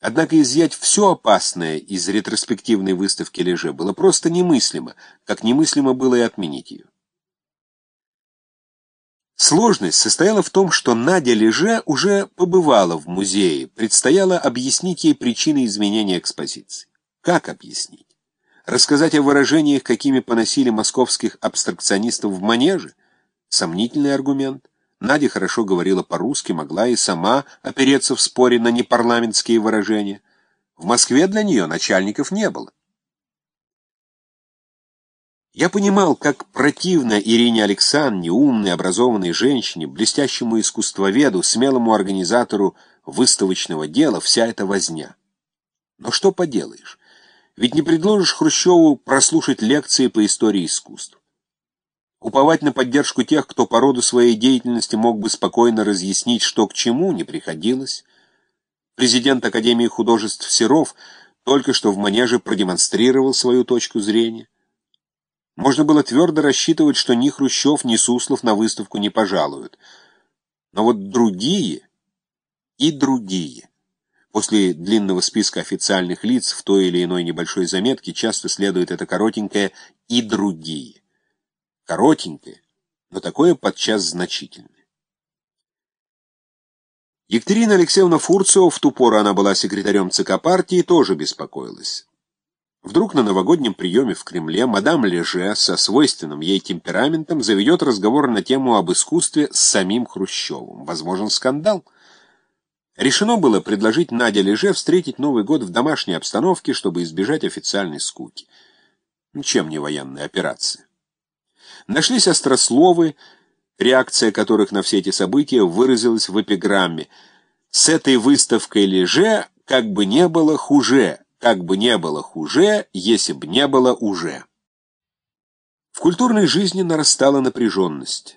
Однако изъять все опасное из ретроспективной выставки Леже было просто немыслимо, как немыслимо было и отменить ее. Сложность состояла в том, что Надя Леже уже побывала в музее, предстояло объяснить ей причины изменения экспозиции. Как объяснить? Рассказать о выражениях, какими поносили московских абстракционистов в манеже? Сомнительный аргумент. Надя хорошо говорила по-русски, могла и сама опереться в споре на непарламентские выражения. В Москве для нее начальников не было. Я понимал, как противно Ирине Александровне, умной, образованной женщине, блестящему искусствоведу, смелому организатору выставочного дела вся эта возня. Но что поделаешь? Ведь не предложишь Хрущеву прослушать лекции по истории искусств. Уповать на поддержку тех, кто по роду своей деятельности мог бы спокойно разъяснить, что к чему, не приходилось. Президент Академии художеств Серов только что в манеже продемонстрировал свою точку зрения. Можно было твердо рассчитывать, что ни Хрущев, ни Суслов на выставку не пожалуют. Но вот другие и другие. После длинного списка официальных лиц в той или иной небольшой заметке часто следует это коротенькое «и другие» коротенькое, но такое подчас значительное. Екатерина Алексеевна Фурцева, в ту пору она была секретарем ЦК партии, тоже беспокоилась. Вдруг на новогоднем приеме в Кремле мадам Леже со свойственным ей темпераментом заведет разговор на тему об искусстве с самим Хрущевым. Возможен скандал. Решено было предложить Наде Леже встретить Новый год в домашней обстановке, чтобы избежать официальной скуки. Чем не военная операция? Нашлись острословы, реакция которых на все эти события выразилась в эпиграмме «С этой выставкой леже, как бы не было хуже, как бы не было хуже, если бы не было уже». В культурной жизни нарастала напряженность.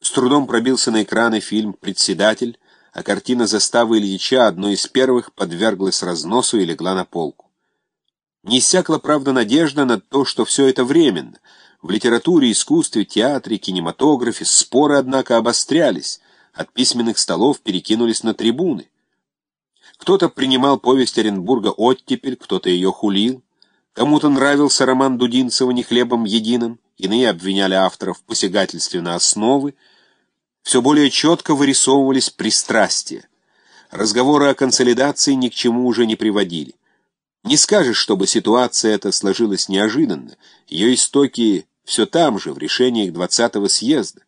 С трудом пробился на экраны фильм «Председатель», а картина заставы Ильича одной из первых подверглась разносу и легла на полку. Не иссякла, правда, надежда на то, что все это временно — в литературе, искусстве, театре, кинематографе споры, однако, обострялись, от письменных столов перекинулись на трибуны. Кто-то принимал повесть Оренбурга оттепель, кто-то ее хулил. Кому-то нравился роман Дудинцева «Не хлебом единым», иные обвиняли авторов в посягательстве на основы. Все более четко вырисовывались пристрастия. Разговоры о консолидации ни к чему уже не приводили. Не скажешь, чтобы ситуация эта сложилась неожиданно. Ее истоки все там же, в решениях 20-го съезда.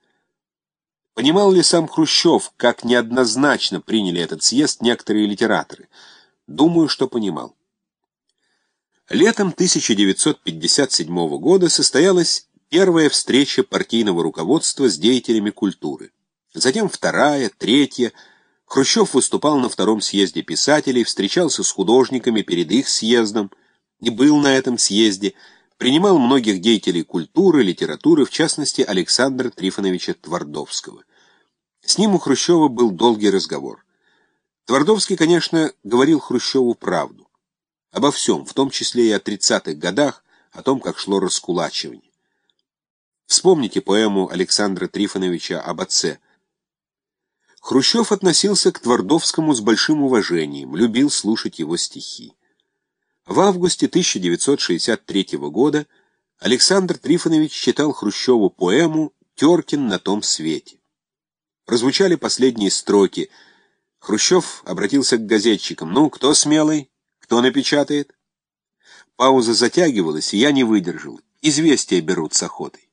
Понимал ли сам Хрущев, как неоднозначно приняли этот съезд некоторые литераторы? Думаю, что понимал. Летом 1957 года состоялась первая встреча партийного руководства с деятелями культуры. Затем вторая, третья. Хрущев выступал на втором съезде писателей, встречался с художниками перед их съездом и был на этом съезде – принимал многих деятелей культуры, литературы, в частности Александра Трифоновича Твардовского. С ним у Хрущева был долгий разговор. Твардовский, конечно, говорил Хрущеву правду. Обо всем, в том числе и о 30-х годах, о том, как шло раскулачивание. Вспомните поэму Александра Трифоновича об отце. Хрущев относился к Твардовскому с большим уважением, любил слушать его стихи. В августе 1963 года Александр Трифонович читал Хрущеву поэму «Теркин на том свете». Прозвучали последние строки. Хрущев обратился к газетчикам. «Ну, кто смелый? Кто напечатает?» Пауза затягивалась, и я не выдержал. Известия берут с охотой.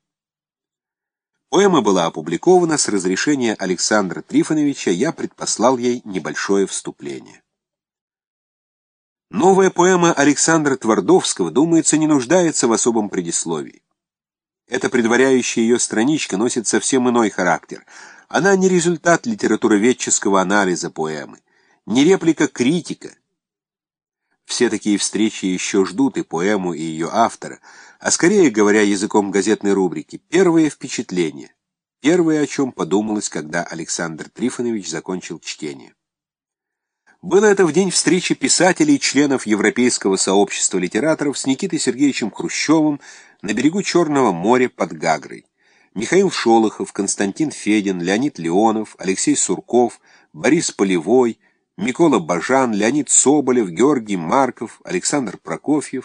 Поэма была опубликована с разрешения Александра Трифоновича, я предпослал ей небольшое вступление. Новая поэма Александра Твардовского, думается, не нуждается в особом предисловии. Эта предваряющая ее страничка носит совсем иной характер. Она не результат литературоведческого анализа поэмы, не реплика критика. Все такие встречи еще ждут и поэму, и ее автора, а скорее, говоря языком газетной рубрики, первое впечатление, первое, о чем подумалось, когда Александр Трифонович закончил чтение. Было это в день встречи писателей и членов Европейского сообщества литераторов с Никитой Сергеевичем Хрущевым на берегу Черного моря под Гагрой. Михаил Шолохов, Константин Федин, Леонид Леонов, Алексей Сурков, Борис Полевой, Микола Бажан, Леонид Соболев, Георгий Марков, Александр Прокофьев